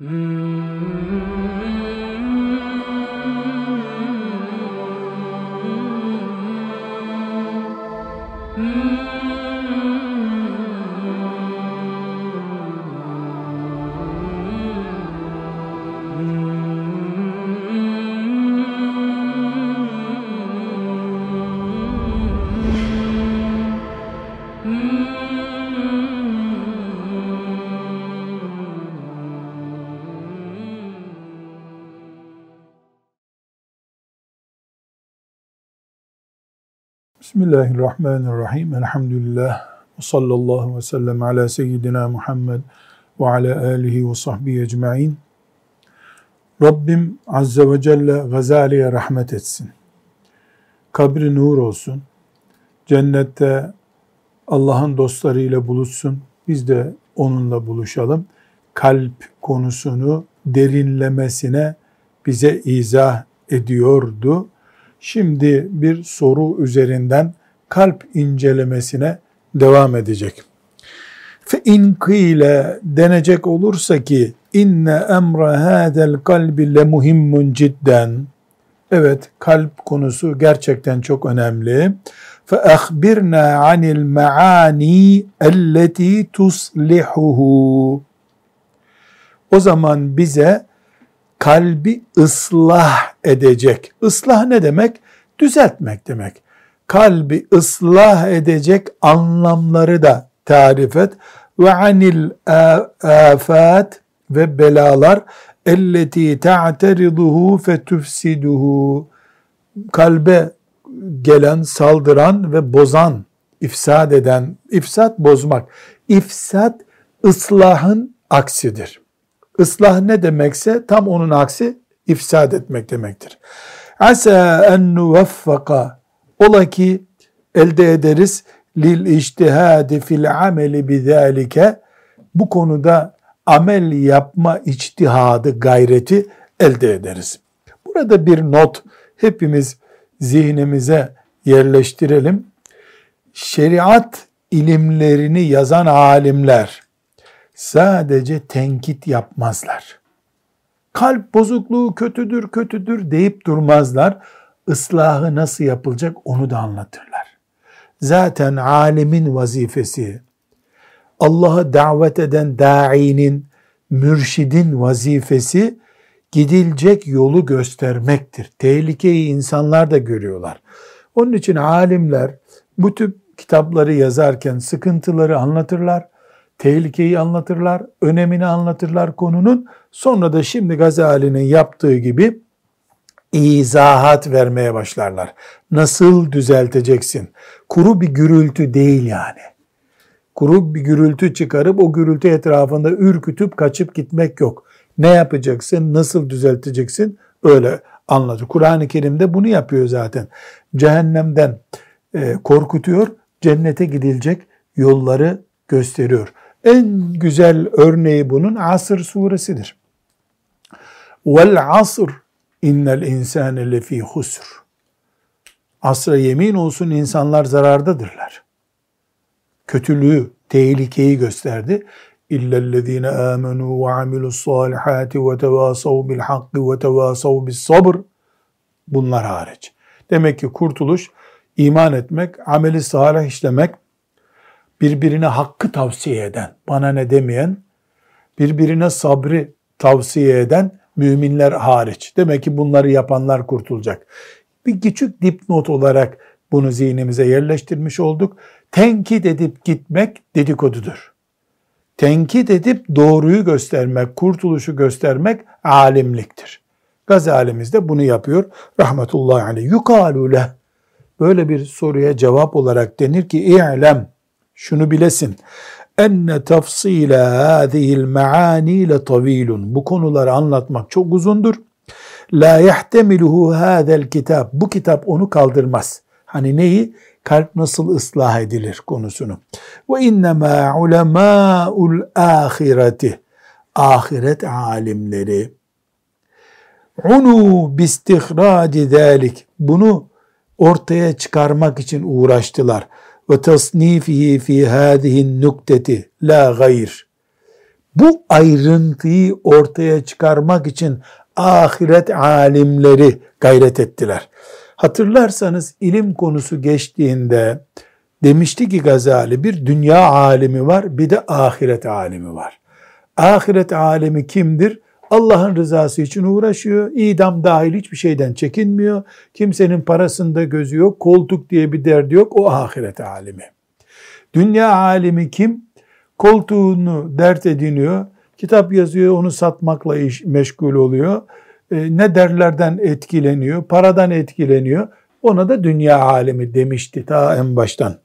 Mm-hmm. Bismillahirrahmanirrahim. Elhamdülillah. Ve sallallahu ve sellem ala seyyidina Muhammed ve ala alihi ve sahbihi ecma'in. Rabbim Azze ve Celle Gazali'ye rahmet etsin. Kabri nur olsun. Cennette Allah'ın dostlarıyla buluşsun. Biz de onunla buluşalım. Kalp konusunu derinlemesine bize izah ediyordu Şimdi bir soru üzerinden kalp incelemesine devam edecek. Fe in kıyle denecek olursa ki inne emre hadel kalbi le muhimmun cidden. Evet kalp konusu gerçekten çok önemli. Fe ahbirna anil maani elleti tuslihuhu. O zaman bize kalbi ıslah edecek. Islah ne demek? Düzeltmek demek. Kalbi ıslah edecek anlamları da tarif et. Ve anil afat ve belalar elleti ta'teriduhu fe tufsiduhu kalbe gelen, saldıran ve bozan, ifsad eden, ifsat bozmak. İfsat ıslahın aksidir. Islah ne demekse tam onun aksi ifsad etmek demektir. Asa en nuvaffaka ola ki elde ederiz lil içtihadi fil ameli bizalike bu konuda amel yapma içtihadı gayreti elde ederiz. Burada bir not hepimiz zihnimize yerleştirelim. Şeriat ilimlerini yazan alimler sadece tenkit yapmazlar. Kalp bozukluğu kötüdür, kötüdür deyip durmazlar. Islahı nasıl yapılacak onu da anlatırlar. Zaten alimin vazifesi, Allah'a davet eden dainin, mürşidin vazifesi gidilecek yolu göstermektir. Tehlikeyi insanlar da görüyorlar. Onun için alimler bu tip kitapları yazarken sıkıntıları anlatırlar tehlikeyi anlatırlar, önemini anlatırlar konunun. Sonra da şimdi Gazali'nin yaptığı gibi izahat vermeye başlarlar. Nasıl düzelteceksin? Kuru bir gürültü değil yani. Kuru bir gürültü çıkarıp o gürültü etrafında ürkütüp kaçıp gitmek yok. Ne yapacaksın? Nasıl düzelteceksin? Öyle anlatıyor. Kur'an-ı Kerim'de bunu yapıyor zaten. Cehennemden e, korkutuyor, cennete gidilecek yolları gösteriyor. En güzel örneği bunun Asr suresidir. Vel asr innel insane lefî husr. Asra yemin olsun insanlar zarardadırlar. Kötülüğü, tehlikeyi gösterdi. İllellezine amenu ve amilus salihati ve tevasav bil hakkı ve tevasav bis sabr. Bunlar hariç. Demek ki kurtuluş iman etmek, ameli salih işlemek, birbirine hakkı tavsiye eden, bana ne demeyen, birbirine sabrı tavsiye eden müminler hariç. Demek ki bunları yapanlar kurtulacak. Bir küçük dipnot olarak bunu zihnimize yerleştirmiş olduk. Tenkit edip gitmek dedikodudur. Tenkit edip doğruyu göstermek, kurtuluşu göstermek alimliktir. Gazalimiz de bunu yapıyor. Rahmetullahi aleyh. Yukalu leh. Böyle bir soruya cevap olarak denir ki i'lem şunu bilesin. Enne tafsile hâzihil me'ani le tavilun. Bu konuları anlatmak çok uzundur. La yahtemiluhu hâzel kitap. Bu kitap onu kaldırmaz. Hani neyi? Kalp nasıl ıslah edilir konusunu. Ve innemâ ulemâul âhireti. Ahiret alimleri. Unu bistihraci zâlik. Bunu ortaya çıkarmak için uğraştılar ve tasnifihi fi hadihi nukteti la gayr. Bu ayrıntıyı ortaya çıkarmak için ahiret alimleri gayret ettiler. Hatırlarsanız ilim konusu geçtiğinde demişti ki Gazali bir dünya alimi var bir de ahiret alimi var. Ahiret alimi kimdir? Allah'ın rızası için uğraşıyor. İdam dahil hiçbir şeyden çekinmiyor. Kimsenin parasında gözü yok. Koltuk diye bir derdi yok. O ahiret alimi. Dünya alimi kim? Koltuğunu dert ediniyor. Kitap yazıyor, onu satmakla iş, meşgul oluyor. E, ne derlerden etkileniyor, paradan etkileniyor. Ona da dünya alimi demişti ta en baştan.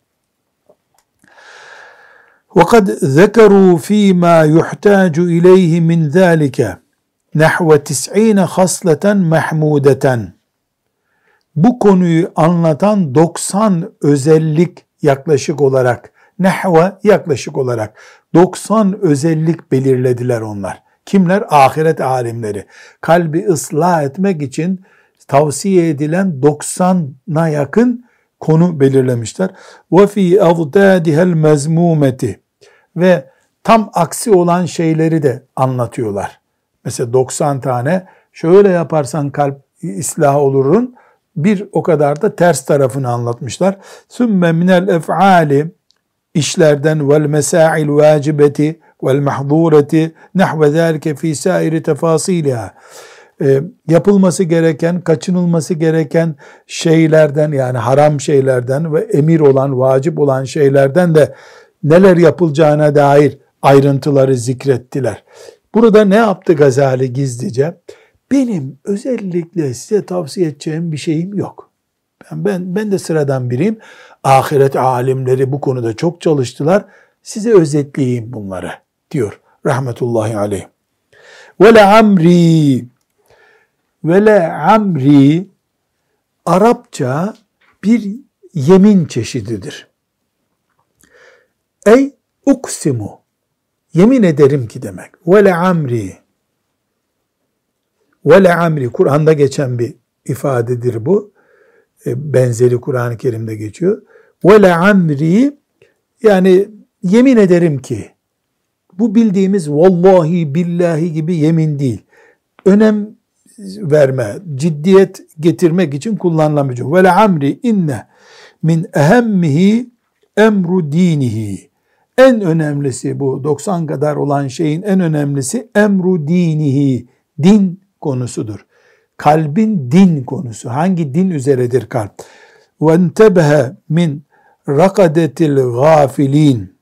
وقد ذكروا فيما يحتاج إليه من ذلك نحو تسعين خصلة محمودة bu konuyu anlatan 90 özellik yaklaşık olarak nehve yaklaşık olarak 90 özellik belirlediler onlar. Kimler? Ahiret alimleri. Kalbi ıslah etmek için tavsiye edilen 90'a yakın konu belirlemişler. Ve fi avdadihel mezmumeti ve tam aksi olan şeyleri de anlatıyorlar. Mesela 90 tane şöyle yaparsan kalp ıslah olurun. Bir o kadar da ters tarafını anlatmışlar. Sümme minel ef'ali işlerden vel mesail vacibeti vel mahzureti nahve zâlike fî sâiri tefâsîlihâ e, yapılması gereken, kaçınılması gereken şeylerden yani haram şeylerden ve emir olan, vacip olan şeylerden de neler yapılacağına dair ayrıntıları zikrettiler. Burada ne yaptı Gazali gizlice? Benim özellikle size tavsiye edeceğim bir şeyim yok. Ben, ben, ben de sıradan biriyim. Ahiret alimleri bu konuda çok çalıştılar. Size özetleyeyim bunları diyor rahmetullahi aleyh. Ve le amri ve le amri Arapça bir yemin çeşididir. Ey uksimu yemin ederim ki demek. Ve le amri ve le amri Kur'an'da geçen bir ifadedir bu. E, benzeri Kur'an-ı Kerim'de geçiyor. Ve le amri yani yemin ederim ki bu bildiğimiz vallahi billahi gibi yemin değil. Önem verme, ciddiyet getirmek için kullanılan bir. Ve le amri inne min ehemmihi emru dinihi En önemlisi bu 90 kadar olan şeyin en önemlisi emru dinihi. Din konusudur. Kalbin din konusu. Hangi din üzeredir kalp? Ve entebehe min rakadetil gafilin.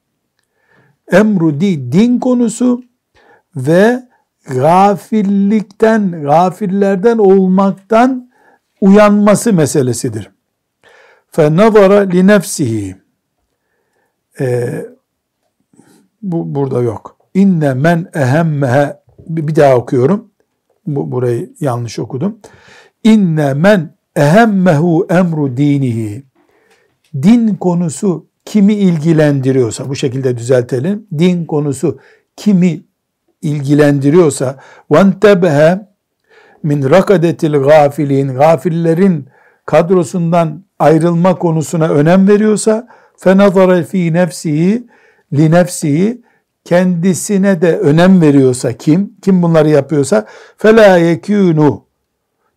Emru di, din konusu ve gafillikten, gafillerden olmaktan uyanması meselesidir. فَنَظَرَ لِنَفْسِهِ ee, bu burada yok. İnne men ehemmehe bir daha okuyorum. Bu, burayı yanlış okudum. İnne men ehemmehu emru dinihi. Din konusu kimi ilgilendiriyorsa bu şekilde düzeltelim. Din konusu kimi ilgilendiriyorsa vantebehe min rakadetil gafilin gafillerin kadrosundan ayrılma konusuna önem veriyorsa fenazara fi nefsihi li nefsihi kendisine de önem veriyorsa kim kim bunları yapıyorsa fela yekunu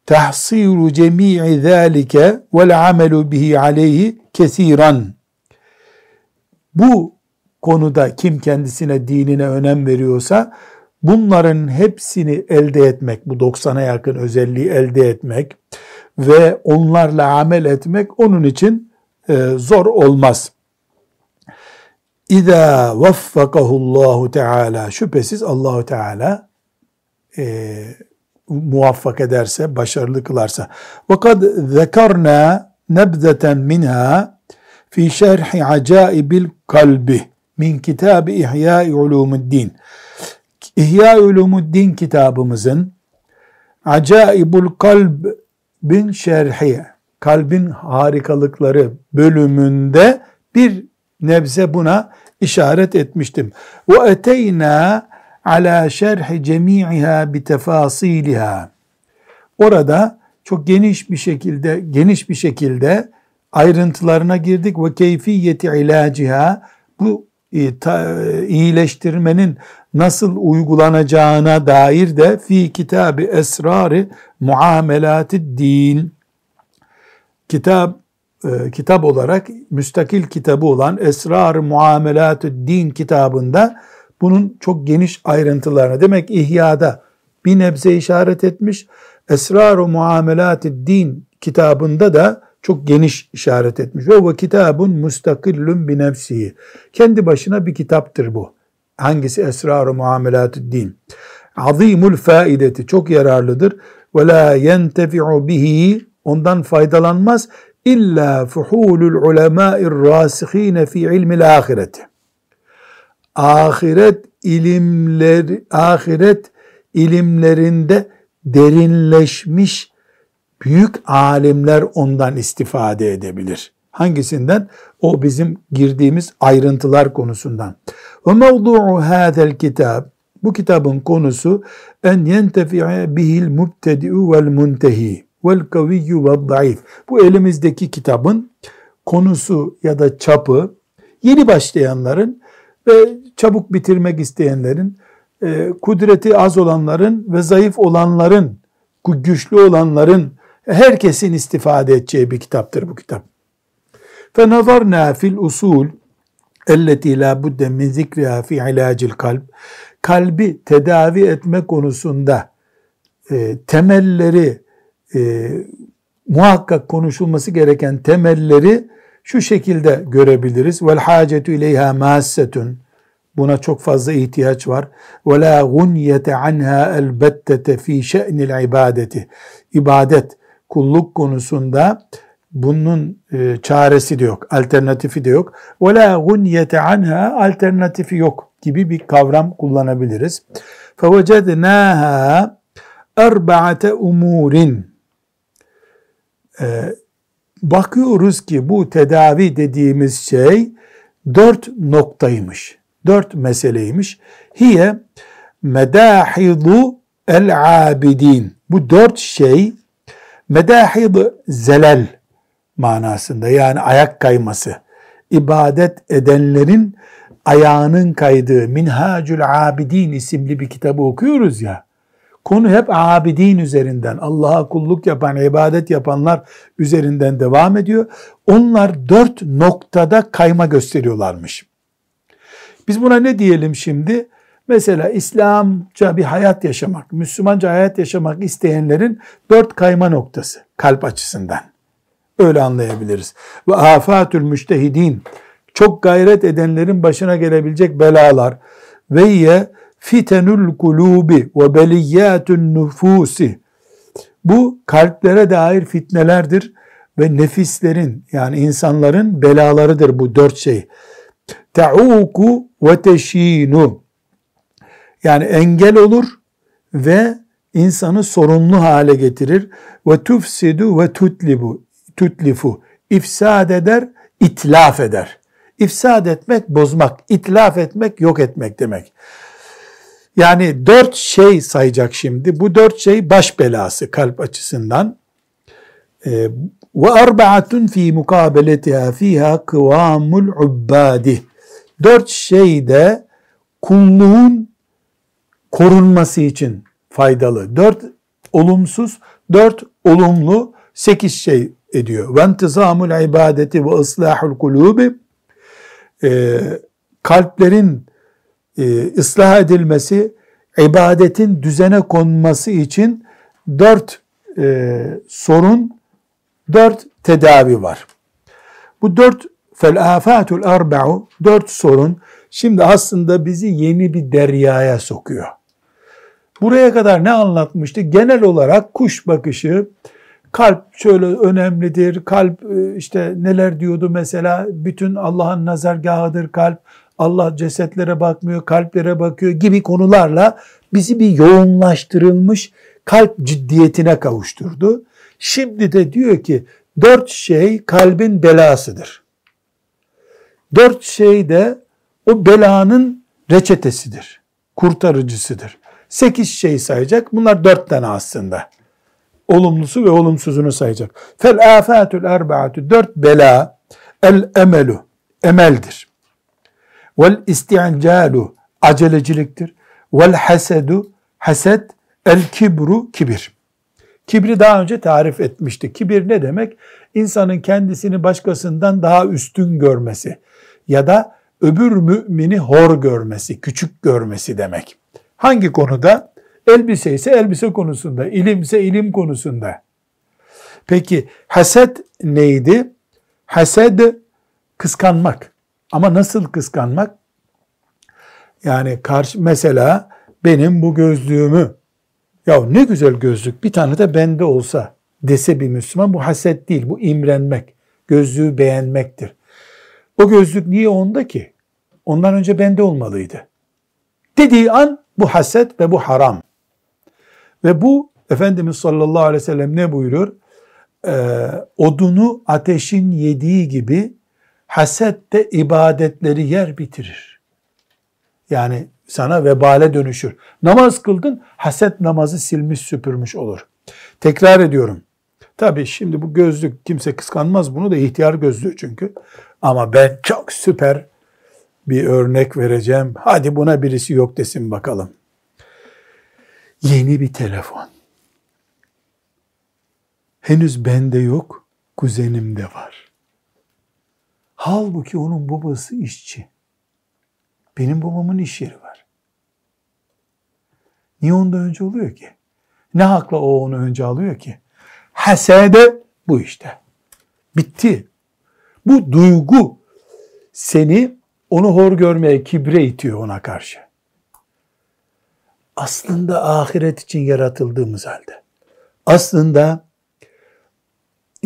tahsiru cemii zalike vel amelu bihi aleyhi kesiran bu konuda kim kendisine dinine önem veriyorsa bunların hepsini elde etmek bu 90'a yakın özelliği elde etmek ve onlarla amel etmek onun için e, zor olmaz. İza vaffakahullahu Teala şüphesiz Allahu Teala e, muvaffak ederse, başarılı kılarsa. Ve kad zekarna nebzeten minha fi şerhi acaibil kalbi min kitabı İhya Ulumuddin. İhya Ulumuddin kitabımızın Acaibul Kalb bin şerhi kalbin harikalıkları bölümünde bir nebze buna işaret etmiştim. Ve eteyna ala şerhi cemi'iha bi tefasiliha. Orada çok geniş bir şekilde geniş bir şekilde ayrıntılarına girdik ve keyfiyeti ilaciha bu iyileştirmenin nasıl uygulanacağına dair de fi kitabı esrarı muamelatı din kitap e, kitap olarak müstakil kitabı olan Esrar-ı Muamelat-ı Din kitabında bunun çok geniş ayrıntılarına demek İhya'da bir nebze işaret etmiş. Esrar-ı Muamelat-ı Din kitabında da çok geniş işaret etmiş. Ve bu kitabun mustakillun bi nefsihi. Kendi başına bir kitaptır bu. Hangisi Esrar-ı Muamelat-ı Din? Azimul faideti çok yararlıdır. Ve la yentefi'u bihi ondan faydalanmaz illa fuhulul ulemâ'ir râsihîne fi ilmil ahireti. Ahiret ilimler, ahiret ilimlerinde derinleşmiş büyük alimler ondan istifade edebilir. Hangisinden? O bizim girdiğimiz ayrıntılar konusundan. Ve mevdu'u hâzel kitab bu kitabın konusu en yentefi'e bihil mubtedi'u vel muntehi vel kaviyyu ve zayıf. Bu elimizdeki kitabın konusu ya da çapı yeni başlayanların ve çabuk bitirmek isteyenlerin, e, kudreti az olanların ve zayıf olanların, güçlü olanların, herkesin istifade edeceği bir kitaptır bu kitap. فَنَظَرْنَا fil usul elleti la budde min zikriha fi ilacil kalb kalbi tedavi etme konusunda e, temelleri e, muhakkak konuşulması gereken temelleri şu şekilde görebiliriz. Vel hacetu ileyha massetun. Buna çok fazla ihtiyaç var. Ve la gunyete anha elbettete fi şe'nil ibadeti. İbadet, kulluk konusunda bunun e, çaresi de yok, alternatifi de yok. Ve la gunyete anha alternatifi yok gibi bir kavram kullanabiliriz. Fevecednâhâ erba'ate umurin e, bakıyoruz ki bu tedavi dediğimiz şey dört noktaymış. Dört meseleymiş. Hiye medahidu el abidin. Bu dört şey medahid zelel manasında yani ayak kayması. ibadet edenlerin ayağının kaydığı Minhacül Abidin isimli bir kitabı okuyoruz ya. Konu hep abidin üzerinden, Allah'a kulluk yapan, ibadet yapanlar üzerinden devam ediyor. Onlar dört noktada kayma gösteriyorlarmış. Biz buna ne diyelim şimdi? Mesela İslamca bir hayat yaşamak, Müslümanca hayat yaşamak isteyenlerin dört kayma noktası kalp açısından. Öyle anlayabiliriz. Ve afatül müştehidin, çok gayret edenlerin başına gelebilecek belalar ve fitenül kulubi ve beliyyatun nufusi. Bu kalplere dair fitnelerdir ve nefislerin yani insanların belalarıdır bu dört şey. Te'uku ve teşinu. Yani engel olur ve insanı sorunlu hale getirir. Ve tufsidu ve tutlibu. Tutlifu. İfsad eder, itlaf eder. İfsad etmek, bozmak, itlaf etmek, yok etmek demek. Yani dört şey sayacak şimdi. Bu dört şey baş belası kalp açısından. Ee, ve arba'atun fi mukabeletiha fiha kıvamul ubbadi. Dört şey de kulluğun korunması için faydalı. Dört olumsuz, dört olumlu, sekiz şey ediyor. Ve intizamul ibadeti ve ıslahul kulubi. Ee, kalplerin e, ıslah edilmesi, ibadetin düzene konması için dört e, sorun, dört tedavi var. Bu dört fel afatul arba'u dört sorun şimdi aslında bizi yeni bir deryaya sokuyor. Buraya kadar ne anlatmıştı? Genel olarak kuş bakışı, kalp şöyle önemlidir, kalp e, işte neler diyordu mesela, bütün Allah'ın nazargahıdır kalp, Allah cesetlere bakmıyor, kalplere bakıyor gibi konularla bizi bir yoğunlaştırılmış kalp ciddiyetine kavuşturdu. Şimdi de diyor ki dört şey kalbin belasıdır. Dört şey de o belanın reçetesidir, kurtarıcısıdır. Sekiz şey sayacak. Bunlar dört tane aslında. Olumlusu ve olumsuzunu sayacak. Fel afatul erbaatü dört bela el emelu emeldir. Vel isti'calu aceleciliktir. Vel hasedu haset el kibru kibir. Kibri daha önce tarif etmişti. Kibir ne demek? İnsanın kendisini başkasından daha üstün görmesi ya da öbür mümini hor görmesi, küçük görmesi demek. Hangi konuda? Elbise ise elbise konusunda, ilimse ilim konusunda. Peki haset neydi? Hased kıskanmak. Ama nasıl kıskanmak? Yani karşı mesela benim bu gözlüğümü ya ne güzel gözlük bir tane de bende olsa dese bir Müslüman bu haset değil bu imrenmek. Gözlüğü beğenmektir. O gözlük niye onda ki? Ondan önce bende olmalıydı. Dediği an bu haset ve bu haram. Ve bu Efendimiz sallallahu aleyhi ve sellem ne buyuruyor? Ee, odunu ateşin yediği gibi haset de ibadetleri yer bitirir. Yani sana vebale dönüşür. Namaz kıldın, haset namazı silmiş süpürmüş olur. Tekrar ediyorum. Tabi şimdi bu gözlük kimse kıskanmaz bunu da ihtiyar gözlüğü çünkü. Ama ben çok süper bir örnek vereceğim. Hadi buna birisi yok desin bakalım. Yeni bir telefon. Henüz bende yok, kuzenimde var. Halbuki onun babası işçi. Benim babamın iş yeri var. Niye ondan önce oluyor ki? Ne hakla o onu önce alıyor ki? Hasede bu işte. Bitti. Bu duygu seni onu hor görmeye, kibre itiyor ona karşı. Aslında ahiret için yaratıldığımız halde. Aslında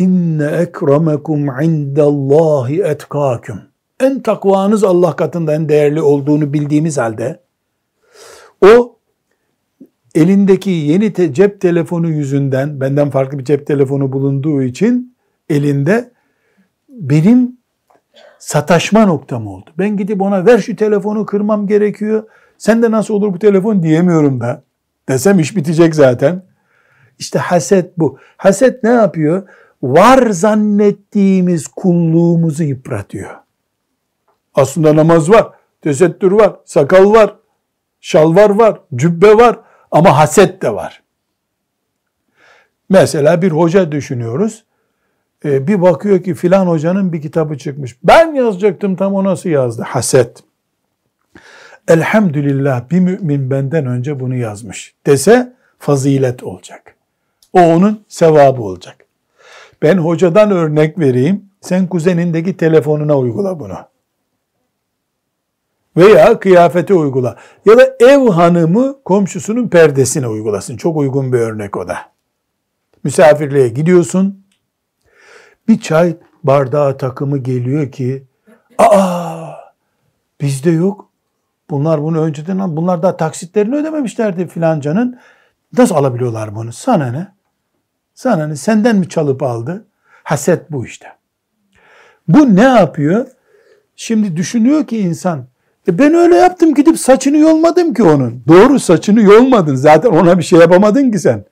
inne ekremekum indallahi etkâküm. En takvanız Allah katında en değerli olduğunu bildiğimiz halde o elindeki yeni te cep telefonu yüzünden benden farklı bir cep telefonu bulunduğu için elinde benim sataşma noktam oldu. Ben gidip ona ver şu telefonu kırmam gerekiyor. Sen de nasıl olur bu telefon diyemiyorum da. Desem iş bitecek zaten. İşte haset bu. Haset ne yapıyor? Var zannettiğimiz kulluğumuzu yıpratıyor. Aslında namaz var, tesettür var, sakal var, şalvar var, cübbe var ama haset de var. Mesela bir hoca düşünüyoruz. Ee, bir bakıyor ki filan hocanın bir kitabı çıkmış. Ben yazacaktım tam o nasıl yazdı? Haset. Elhamdülillah bir mümin benden önce bunu yazmış dese fazilet olacak. O onun sevabı olacak. Ben hocadan örnek vereyim. Sen kuzenindeki telefonuna uygula bunu. Veya kıyafete uygula. Ya da ev hanımı komşusunun perdesine uygulasın. Çok uygun bir örnek o da. Misafirliğe gidiyorsun. Bir çay bardağı takımı geliyor ki aa bizde yok. Bunlar bunu önceden bunlar daha taksitlerini ödememişlerdi filancanın. Nasıl alabiliyorlar bunu? Sana ne? Sana ne? Senden mi çalıp aldı? Haset bu işte. Bu ne yapıyor? Şimdi düşünüyor ki insan e ben öyle yaptım gidip saçını yolmadım ki onun. Doğru saçını yolmadın. Zaten ona bir şey yapamadın ki sen.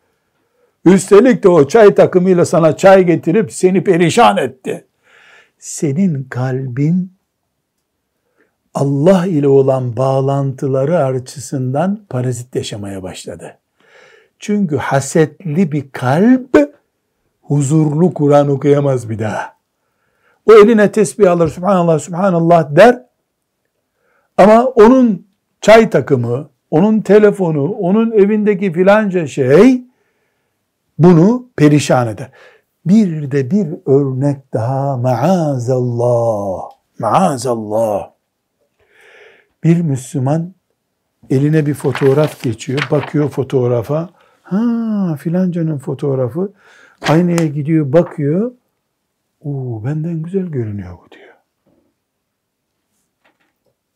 Üstelik de o çay takımıyla sana çay getirip seni perişan etti. Senin kalbin Allah ile olan bağlantıları açısından parazit yaşamaya başladı. Çünkü hasetli bir kalp huzurlu Kur'an okuyamaz bir daha. O eline tesbih alır, Subhanallah, Subhanallah der. Ama onun çay takımı, onun telefonu, onun evindeki filanca şey bunu perişan eder. Bir de bir örnek daha maazallah. Maazallah. Bir Müslüman eline bir fotoğraf geçiyor. Bakıyor fotoğrafa. Ha filancanın fotoğrafı. Aynaya gidiyor bakıyor. Oo benden güzel görünüyor bu diyor.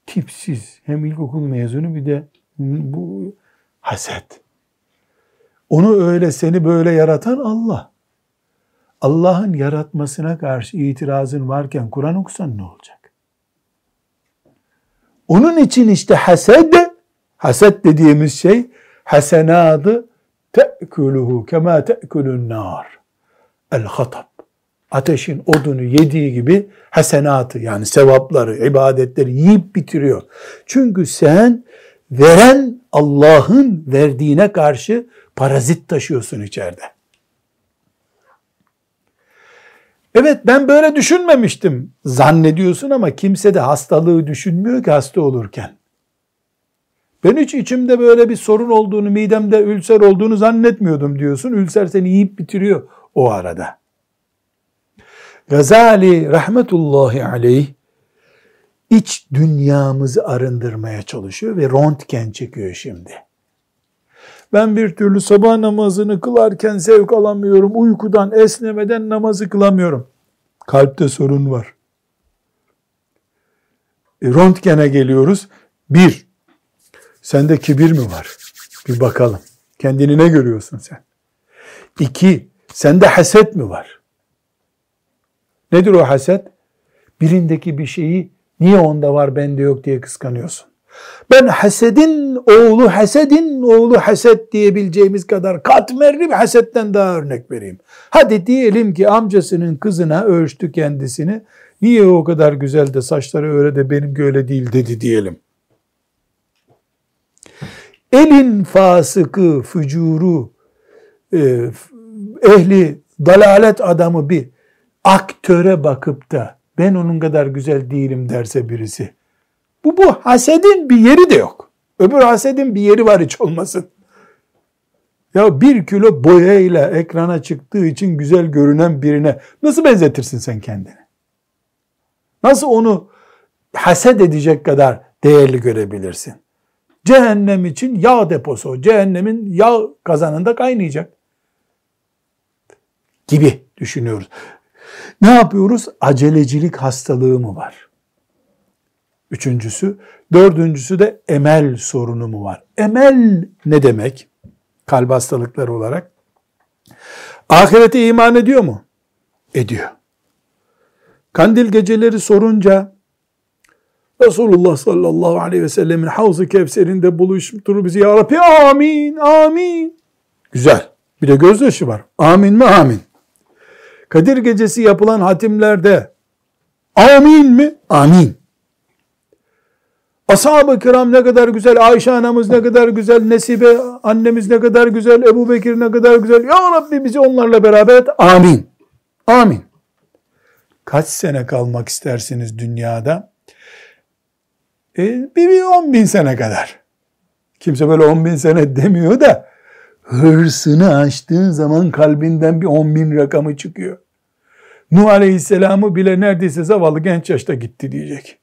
Tipsiz. Hem ilkokul mezunu bir de bu haset. Onu öyle seni böyle yaratan Allah. Allah'ın yaratmasına karşı itirazın varken Kur'an okusan ne olacak? Onun için işte hased, haset dediğimiz şey hasenadı te'kuluhu kema te'kulun nar. El hatab. Ateşin odunu yediği gibi hasenatı yani sevapları, ibadetleri yiyip bitiriyor. Çünkü sen veren Allah'ın verdiğine karşı parazit taşıyorsun içeride. Evet ben böyle düşünmemiştim zannediyorsun ama kimse de hastalığı düşünmüyor ki hasta olurken. Ben hiç içimde böyle bir sorun olduğunu, midemde ülser olduğunu zannetmiyordum diyorsun. Ülser seni yiyip bitiriyor o arada. Gazali rahmetullahi aleyh iç dünyamızı arındırmaya çalışıyor ve röntgen çekiyor şimdi. Ben bir türlü sabah namazını kılarken zevk alamıyorum. Uykudan, esnemeden namazı kılamıyorum. Kalpte sorun var. E, röntgene geliyoruz. Bir, sende kibir mi var? Bir bakalım. Kendini ne görüyorsun sen? İki, sende haset mi var? Nedir o haset? Birindeki bir şeyi niye onda var bende yok diye kıskanıyorsun. Ben hasedin oğlu hasedin oğlu haset diyebileceğimiz kadar katmerli bir hasetten daha örnek vereyim. Hadi diyelim ki amcasının kızına ölçtü kendisini. Niye o kadar güzel de saçları öyle de benimki öyle değil dedi diyelim. Elin fasıkı, fücuru, e, ehli, dalalet adamı bir aktöre bakıp da ben onun kadar güzel değilim derse birisi bu bu hasedin bir yeri de yok. Öbür hasedin bir yeri var hiç olmasın. Ya bir kilo boyayla ekrana çıktığı için güzel görünen birine nasıl benzetirsin sen kendini? Nasıl onu haset edecek kadar değerli görebilirsin? Cehennem için yağ deposu, cehennemin yağ kazanında kaynayacak gibi düşünüyoruz. Ne yapıyoruz? Acelecilik hastalığı mı var? Üçüncüsü. Dördüncüsü de emel sorunu mu var? Emel ne demek? Kalp hastalıkları olarak. Ahirete iman ediyor mu? Ediyor. Kandil geceleri sorunca Resulullah sallallahu aleyhi ve sellemin Havz-ı Kevser'inde buluştur bizi ya Rabbi amin amin. Güzel. Bir de gözyaşı var. Amin mi? Amin. Kadir gecesi yapılan hatimlerde amin mi? Amin. Ashab-ı kiram ne kadar güzel, Ayşe anamız ne kadar güzel, Nesibe annemiz ne kadar güzel, Ebu Bekir ne kadar güzel. Ya Rabbi bizi onlarla beraber et. Amin. Amin. Kaç sene kalmak istersiniz dünyada? E, bir, bir on bin sene kadar. Kimse böyle on bin sene demiyor da hırsını açtığın zaman kalbinden bir on bin rakamı çıkıyor. Nuh Aleyhisselam'ı bile neredeyse zavallı genç yaşta gitti diyecek.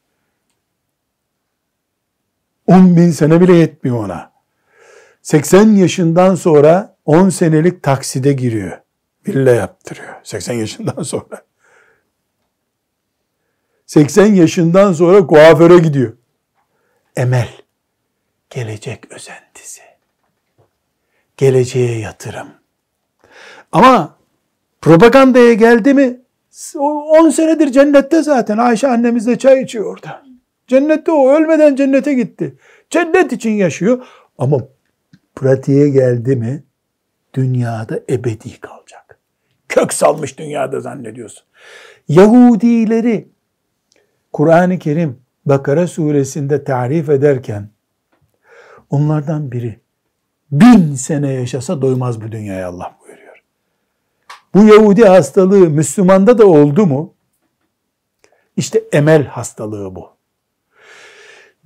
10 bin sene bile yetmiyor ona. 80 yaşından sonra 10 senelik takside giriyor. Villa yaptırıyor 80 yaşından sonra. 80 yaşından sonra kuaföre gidiyor. Emel, gelecek özentisi. Geleceğe yatırım. Ama propagandaya geldi mi 10 senedir cennette zaten. Ayşe annemiz de çay içiyor orada. Cennette o ölmeden cennete gitti. Cennet için yaşıyor ama pratiğe geldi mi dünyada ebedi kalacak. Kök salmış dünyada zannediyorsun. Yahudileri Kur'an-ı Kerim Bakara suresinde tarif ederken onlardan biri bin sene yaşasa doymaz bu dünyaya Allah buyuruyor. Bu Yahudi hastalığı Müslümanda da oldu mu? İşte emel hastalığı bu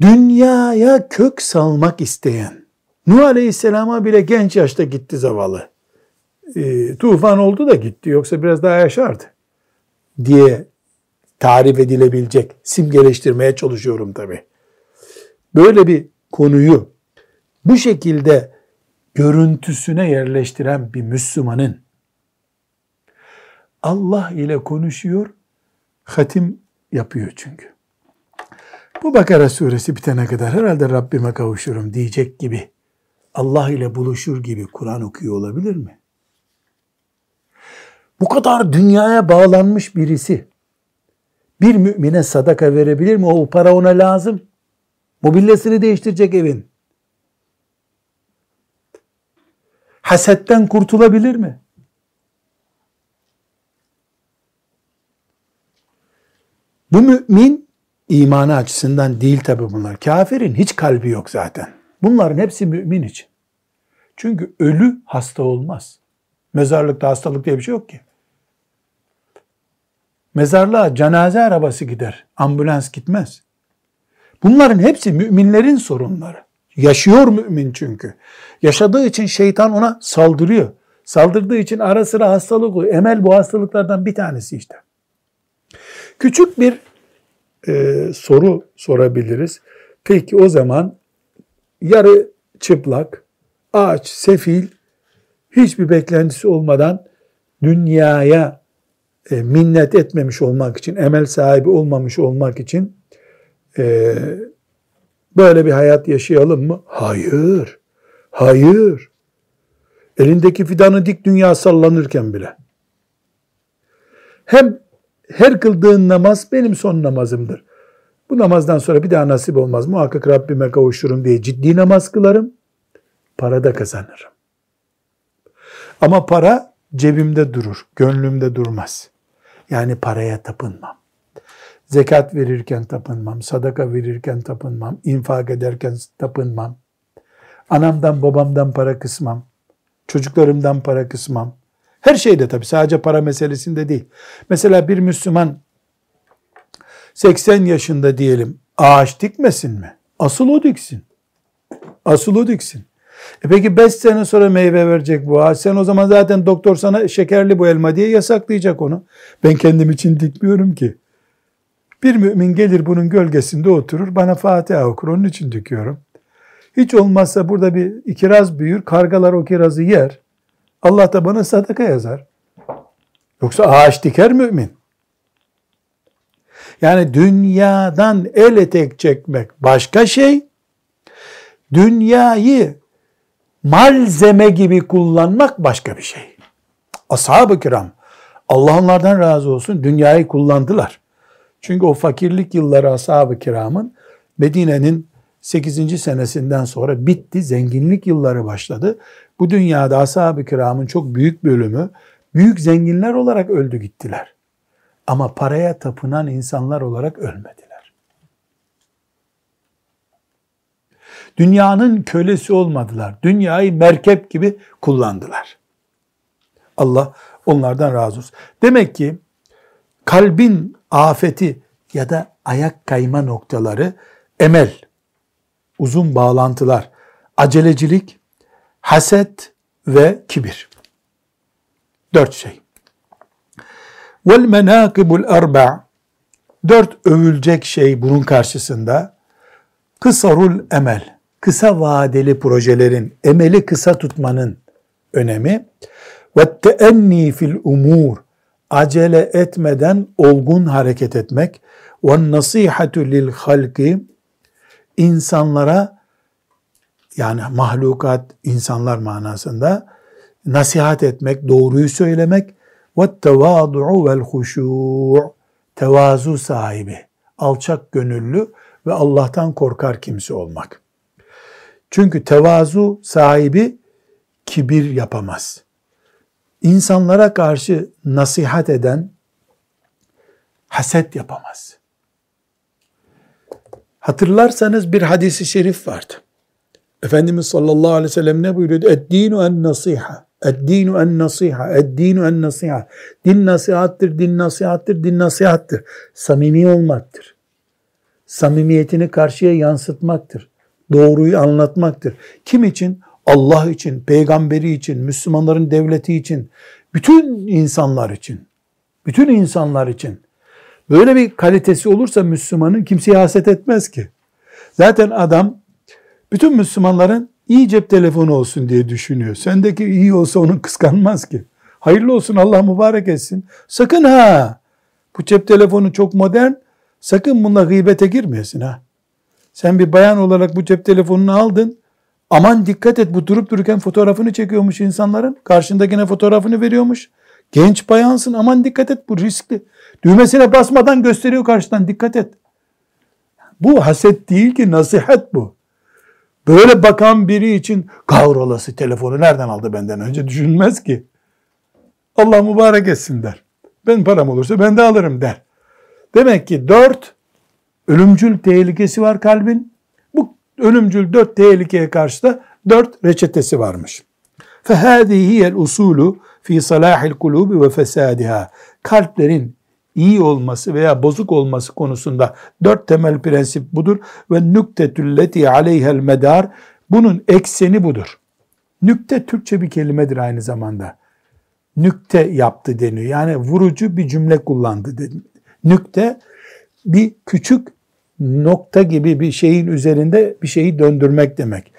dünyaya kök salmak isteyen, Nuh Aleyhisselam'a bile genç yaşta gitti zavallı. E, tufan oldu da gitti yoksa biraz daha yaşardı diye tarif edilebilecek simgeleştirmeye çalışıyorum tabi. Böyle bir konuyu bu şekilde görüntüsüne yerleştiren bir Müslümanın Allah ile konuşuyor, hatim yapıyor çünkü bu Bakara suresi bitene kadar herhalde Rabbime kavuşurum diyecek gibi Allah ile buluşur gibi Kur'an okuyor olabilir mi? Bu kadar dünyaya bağlanmış birisi bir mümine sadaka verebilir mi? O para ona lazım. Mobilyasını değiştirecek evin. Hasetten kurtulabilir mi? Bu mümin imanı açısından değil tabi bunlar. Kafirin hiç kalbi yok zaten. Bunların hepsi mümin için. Çünkü ölü hasta olmaz. Mezarlıkta hastalık diye bir şey yok ki. Mezarlığa cenaze arabası gider. Ambulans gitmez. Bunların hepsi müminlerin sorunları. Yaşıyor mümin çünkü. Yaşadığı için şeytan ona saldırıyor. Saldırdığı için ara sıra hastalık oluyor. Emel bu hastalıklardan bir tanesi işte. Küçük bir e, soru sorabiliriz. Peki o zaman yarı çıplak, ağaç, sefil, hiçbir beklentisi olmadan dünyaya e, minnet etmemiş olmak için, emel sahibi olmamış olmak için e, böyle bir hayat yaşayalım mı? Hayır. Hayır. Elindeki fidanı dik dünya sallanırken bile. Hem her kıldığın namaz benim son namazımdır. Bu namazdan sonra bir daha nasip olmaz. Muhakkak Rabbime kavuşurum diye ciddi namaz kılarım. Para da kazanırım. Ama para cebimde durur, gönlümde durmaz. Yani paraya tapınmam. Zekat verirken tapınmam, sadaka verirken tapınmam, infak ederken tapınmam. Anamdan babamdan para kısmam, çocuklarımdan para kısmam. Her şeyde tabii sadece para meselesinde değil. Mesela bir Müslüman 80 yaşında diyelim ağaç dikmesin mi? Asıl o diksin. Asıl o diksin. E peki 5 sene sonra meyve verecek bu ağaç. Sen o zaman zaten doktor sana şekerli bu elma diye yasaklayacak onu. Ben kendim için dikmiyorum ki. Bir mümin gelir bunun gölgesinde oturur. Bana Fatiha okur. Onun için dikiyorum. Hiç olmazsa burada bir ikiraz büyür. Kargalar o kirazı yer. Allah da bana sadaka yazar. Yoksa ağaç diker mümin. Yani dünyadan el etek çekmek başka şey. Dünyayı malzeme gibi kullanmak başka bir şey. Ashab-ı kiram Allah onlardan razı olsun dünyayı kullandılar. Çünkü o fakirlik yılları ashab-ı kiramın Medine'nin 8. senesinden sonra bitti. Zenginlik yılları başladı. Bu dünyada ashab-ı kiramın çok büyük bölümü büyük zenginler olarak öldü gittiler. Ama paraya tapınan insanlar olarak ölmediler. Dünyanın kölesi olmadılar. Dünyayı merkep gibi kullandılar. Allah onlardan razı olsun. Demek ki kalbin afeti ya da ayak kayma noktaları emel, uzun bağlantılar, acelecilik, haset ve kibir. Dört şey. Vel menakibul Dört övülecek şey bunun karşısında. Kısarul emel. Kısa vadeli projelerin, emeli kısa tutmanın önemi. Ve teenni fil umur. Acele etmeden olgun hareket etmek. Ve nasihatu lil halki. insanlara yani mahlukat, insanlar manasında nasihat etmek, doğruyu söylemek ve tevadu'u vel huşu' tevazu sahibi, alçak gönüllü ve Allah'tan korkar kimse olmak. Çünkü tevazu sahibi kibir yapamaz. İnsanlara karşı nasihat eden haset yapamaz. Hatırlarsanız bir hadisi şerif vardı. Efendimiz sallallahu aleyhi ve sellem ne buyuruyordu? Eddinu en nasiha. Eddinu en nasiha. Eddinu en nasiha. Din nasihattır, din nasihattır, din nasihattır. Samimi olmaktır. Samimiyetini karşıya yansıtmaktır. Doğruyu anlatmaktır. Kim için? Allah için, peygamberi için, Müslümanların devleti için, bütün insanlar için. Bütün insanlar için. Böyle bir kalitesi olursa Müslümanın kimseye haset etmez ki. Zaten adam bütün Müslümanların iyi cep telefonu olsun diye düşünüyor. Sendeki iyi olsa onun kıskanmaz ki. Hayırlı olsun Allah mübarek etsin. Sakın ha bu cep telefonu çok modern. Sakın bununla gıybete girmeyesin ha. Sen bir bayan olarak bu cep telefonunu aldın. Aman dikkat et bu durup dururken fotoğrafını çekiyormuş insanların. Karşındakine fotoğrafını veriyormuş. Genç bayansın aman dikkat et bu riskli. Düğmesine basmadan gösteriyor karşıdan dikkat et. Bu haset değil ki nasihat bu. Böyle bakan biri için kavrolası telefonu nereden aldı benden önce düşünmez ki. Allah mübarek etsin der. Ben param olursa ben de alırım der. Demek ki dört ölümcül tehlikesi var kalbin. Bu ölümcül dört tehlikeye karşı da dört reçetesi varmış. فَهَذِهِ هِيَ الْاُصُولُ fi salahil kulubi ve fesadiha. Kalplerin iyi olması veya bozuk olması konusunda dört temel prensip budur ve nüktetülleti aleyhel medar bunun ekseni budur. Nükte Türkçe bir kelimedir aynı zamanda. Nükte yaptı deniyor. Yani vurucu bir cümle kullandı. Nükte bir küçük nokta gibi bir şeyin üzerinde bir şeyi döndürmek demek.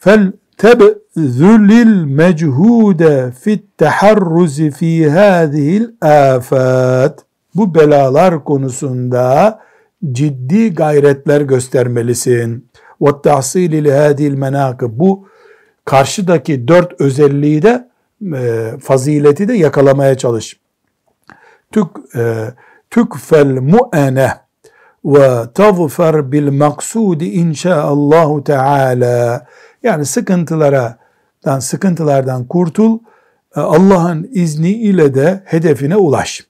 Fel tebzülil mechude fit teharruzi fi hadihil afat. Bu belalar konusunda ciddi gayretler göstermelisin. Ve tahsili li hadihil menakıb. Bu karşıdaki dört özelliği de e, fazileti de yakalamaya çalış. Tük e, tükfel mu'ene ve tazfer bil maksudi inşaallahu teala. Yani sıkıntılardan sıkıntılardan kurtul. E, Allah'ın izni ile de hedefine ulaş.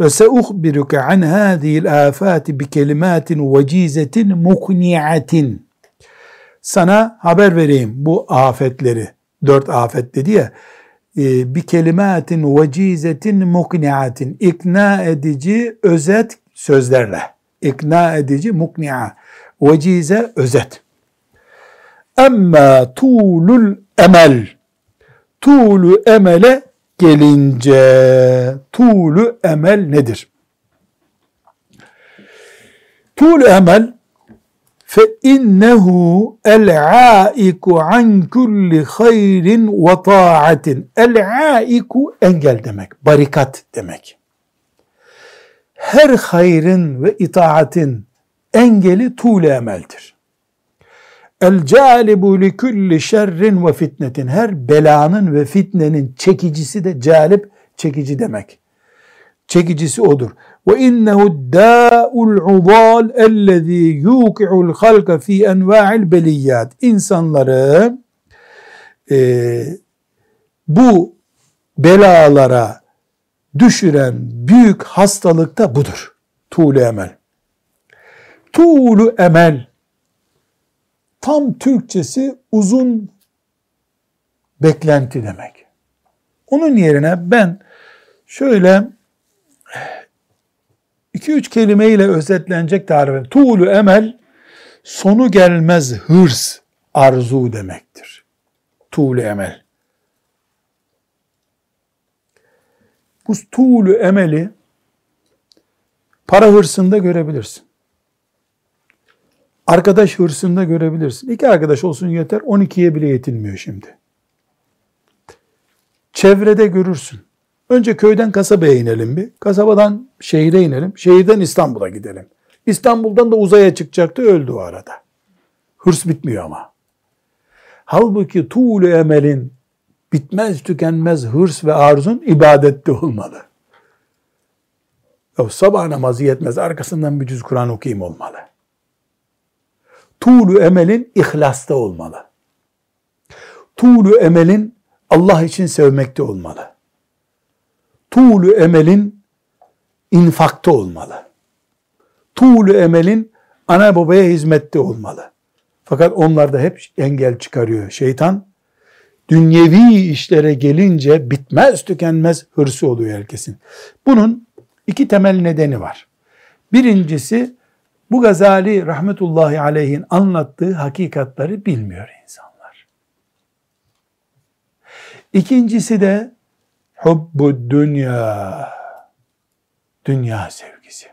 Ve seuhbiruke an hadhihi'l afati bi kelimatin vecizetin mukni'atin. Sana haber vereyim bu afetleri. Dört afet dedi ya. E, bir kelimatin vecizetin mukni'atin. ikna edici özet sözlerle. İkna edici mukni'a. Vecize özet. Emma tuğlul emel. Tuğlu emele gelince tuğlu emel nedir? Tuğlu emel fe innehu el-aiku an kulli hayrin ve taatin. El-aiku engel demek, barikat demek. Her hayrın ve itaatin engeli tuğlu emeldir. El calibu li kulli şerrin ve fitnetin. Her belanın ve fitnenin çekicisi de calip çekici demek. Çekicisi odur. Ve innehu dâ'ul udal ellezî yuki'ul halka fi enva'il beliyyat. İnsanları e, bu belalara düşüren büyük hastalık da budur. Tuğlu emel. Tuğlu emel Tam Türkçesi uzun beklenti demek. Onun yerine ben şöyle iki üç kelimeyle özetlenecek tarif Tuğlu emel sonu gelmez hırs arzu demektir. Tuğlu emel. Bu tuğlu emeli para hırsında görebilirsin. Arkadaş hırsında görebilirsin. İki arkadaş olsun yeter. 12'ye bile yetinmiyor şimdi. Çevrede görürsün. Önce köyden kasabaya inelim bir. Kasabadan şehire inelim. Şehirden İstanbul'a gidelim. İstanbul'dan da uzaya çıkacaktı öldü o arada. Hırs bitmiyor ama. Halbuki tuğlu emelin bitmez tükenmez hırs ve arzun ibadette olmalı. Ya sabah namazı yetmez arkasından bir cüz Kur'an okuyayım olmalı. Tuğlu emelin ihlasta olmalı. Tuğlu emelin Allah için sevmekte olmalı. Tuğlu emelin infakta olmalı. Tuğlu emelin ana babaya hizmette olmalı. Fakat onlarda hep engel çıkarıyor şeytan. Dünyevi işlere gelince bitmez tükenmez hırsı oluyor herkesin. Bunun iki temel nedeni var. Birincisi bu Gazali rahmetullahi aleyhin anlattığı hakikatları bilmiyor insanlar. İkincisi de hubbu dünya. Dünya sevgisi.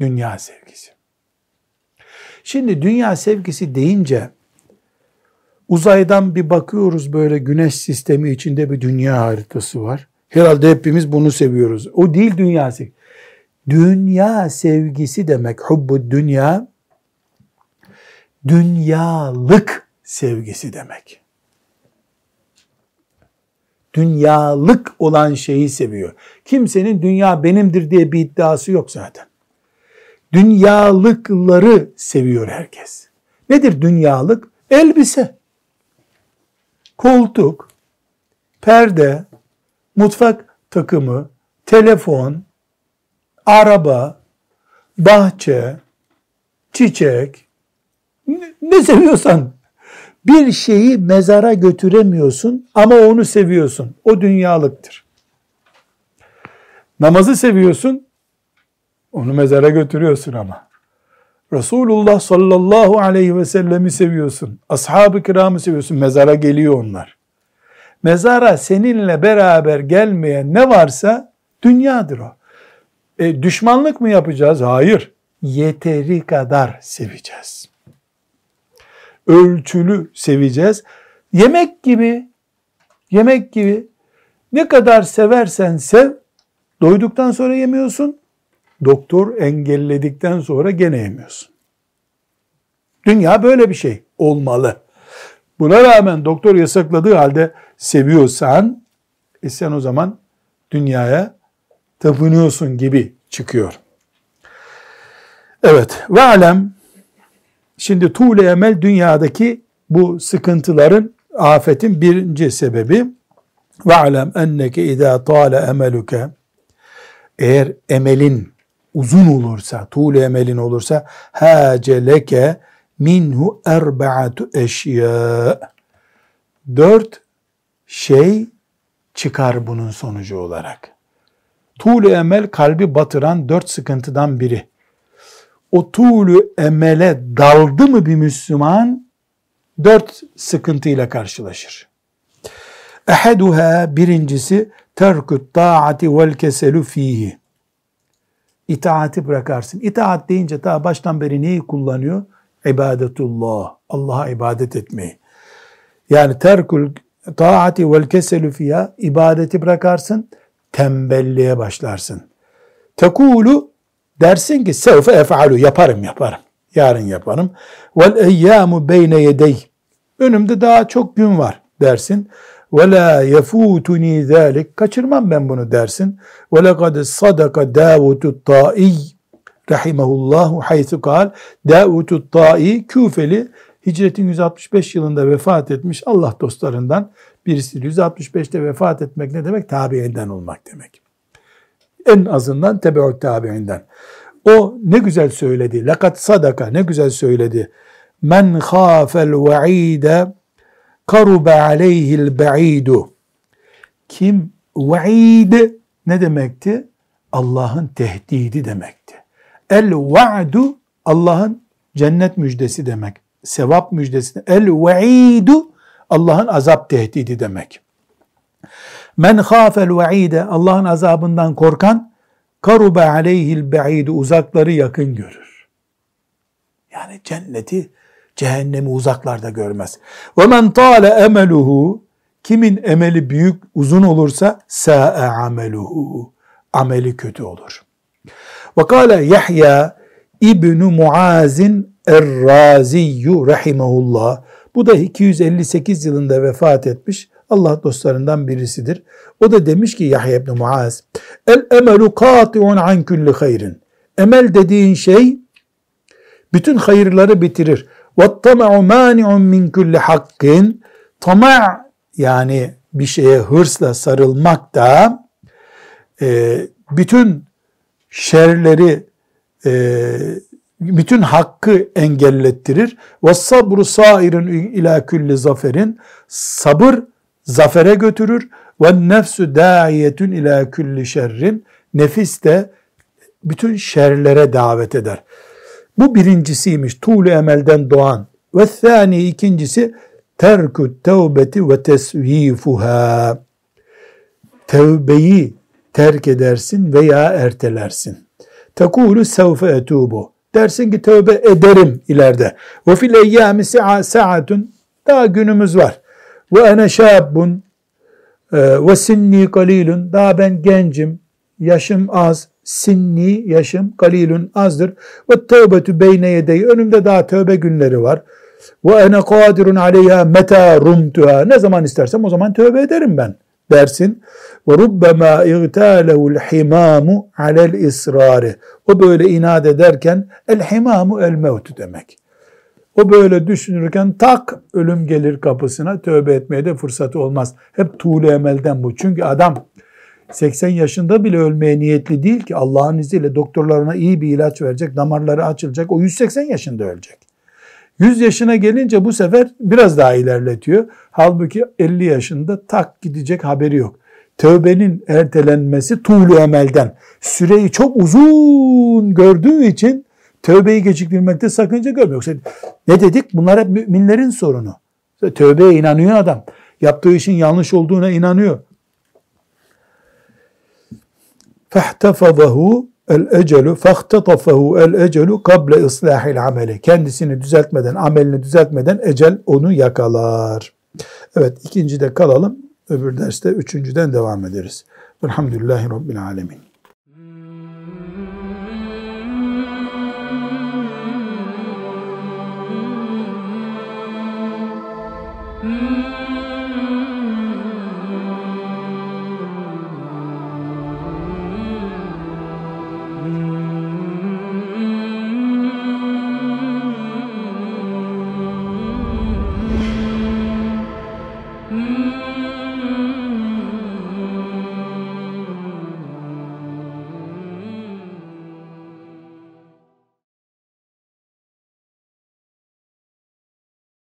Dünya sevgisi. Şimdi dünya sevgisi deyince uzaydan bir bakıyoruz böyle güneş sistemi içinde bir dünya haritası var. Herhalde hepimiz bunu seviyoruz. O değil dünya sevgisi dünya sevgisi demek. Hubbu dünya dünyalık sevgisi demek. Dünyalık olan şeyi seviyor. Kimsenin dünya benimdir diye bir iddiası yok zaten. Dünyalıkları seviyor herkes. Nedir dünyalık? Elbise, koltuk, perde, mutfak takımı, telefon, araba, bahçe, çiçek, Ne seviyorsan. Bir şeyi mezara götüremiyorsun ama onu seviyorsun. O dünyalıktır. Namazı seviyorsun, onu mezara götürüyorsun ama. Resulullah sallallahu aleyhi ve sellemi seviyorsun. Ashab-ı kiramı seviyorsun. Mezara geliyor onlar. Mezara seninle beraber gelmeyen ne varsa dünyadır o. E, düşmanlık mı yapacağız? Hayır. Yeteri kadar seveceğiz. Ölçülü seveceğiz. Yemek gibi, yemek gibi ne kadar seversen sev, doyduktan sonra yemiyorsun, doktor engelledikten sonra gene yemiyorsun. Dünya böyle bir şey olmalı. Buna rağmen doktor yasakladığı halde seviyorsan, e sen o zaman dünyaya tapınıyorsun gibi çıkıyor. Evet, ve alem, şimdi tuğle emel dünyadaki bu sıkıntıların, afetin birinci sebebi, ve alem enneke idâ tâle emeluke, eğer emelin uzun olursa, tuğle emelin olursa, haceleke minhu erba'atu eşya. Dört şey çıkar bunun sonucu olarak. Tuğlu emel kalbi batıran dört sıkıntıdan biri. O tuğlu emele daldı mı bir Müslüman dört sıkıntıyla karşılaşır. Ehaduha birincisi terkut taati vel keselu fihi. İtaati bırakarsın. İtaat deyince ta baştan beri neyi kullanıyor? İbadetullah. Allah'a ibadet etmeyi. Yani terkul taati vel keselu fiyha ibadeti bırakarsın tembelliğe başlarsın. Tekulu dersin ki sevfe ef'alu yaparım yaparım. Yarın yaparım. Vel eyyamu beyne yedey. Önümde daha çok gün var dersin. Ve la yefutuni zalik. Kaçırmam ben bunu dersin. Ve lekad sadaka Davud'u ta'i rahimehullahu haythu kal. Davud'u ta'i Küfeli hicretin 165 yılında vefat etmiş Allah dostlarından birisi 165'te vefat etmek ne demek? Tabiinden olmak demek. En azından tebeut tabiinden. O ne güzel söyledi. Lakat sadaka ne güzel söyledi. Men khafel ve'ide karube aleyhil be'idu. Kim ve'id ne demekti? Allah'ın tehdidi demekti. El va'du Allah'ın cennet müjdesi demek. Sevap müjdesi. El ve'idu Allah'ın azap tehdidi demek. Men khafel ve'ide Allah'ın azabından korkan karube aleyhil be'idu uzakları yakın görür. Yani cenneti cehennemi uzaklarda görmez. Ve men tale emeluhu kimin emeli büyük uzun olursa sa'e ameluhu ameli kötü olur. Ve kâle Yahya İbn Muazin Er-Raziyyu rahimehullah bu da 258 yılında vefat etmiş Allah dostlarından birisidir. O da demiş ki Yahya ibn Muaz, El emelu kati'un an kulli hayrin. Emel dediğin şey bütün hayırları bitirir. Tama'u mani'un min kulli hakkin. Tama' yani bir şeye hırsla sarılmak da e, bütün şerleri e, bütün hakkı engellettirir. Ve sabru sairin ila külli zaferin. Sabır zafere götürür. Ve nefsu daiyetun ila külli şerrin. Nefis de bütün şerlere davet eder. Bu birincisiymiş. Tuğlu emelden doğan. Ve thani ikincisi terkü tevbeti ve tesvifuha. Tevbeyi terk edersin veya ertelersin. Tekulu sevfe etubu. Dersin ki tövbe ederim ileride. Ve fil eyyâmi saatun. Daha günümüz var. Ve ene şabun e, ve sinni kalilun. Daha ben gencim. Yaşım az. Sinni yaşım kalilun azdır. Ve tövbetü beyne yedeyi. Önümde daha tövbe günleri var. Ve ene kadirun aleyha meta rumtuha. Ne zaman istersem o zaman tövbe ederim ben dersin. Ve rubbema igtâlehul himamu alel israri. O böyle inat ederken el himamu el mevtu demek. O böyle düşünürken tak ölüm gelir kapısına tövbe etmeye de fırsatı olmaz. Hep tuğle emelden bu. Çünkü adam 80 yaşında bile ölmeye niyetli değil ki Allah'ın izniyle doktorlarına iyi bir ilaç verecek, damarları açılacak. O 180 yaşında ölecek. 100 yaşına gelince bu sefer biraz daha ilerletiyor. Halbuki 50 yaşında tak gidecek haberi yok. Tövbenin ertelenmesi tuğlu emelden. Süreyi çok uzun gördüğü için tövbeyi geciktirmekte sakınca görmüyor. Yoksa ne dedik? Bunlar hep müminlerin sorunu. Tövbeye inanıyor adam. Yaptığı işin yanlış olduğuna inanıyor. فَاحْتَفَظَهُ el ecelu fahtatafahu el ecelu kable islahil ameli. Kendisini düzeltmeden, amelini düzeltmeden ecel onu yakalar. Evet ikinci de kalalım. Öbür derste üçüncüden devam ederiz. Velhamdülillahi Rabbil Alemin.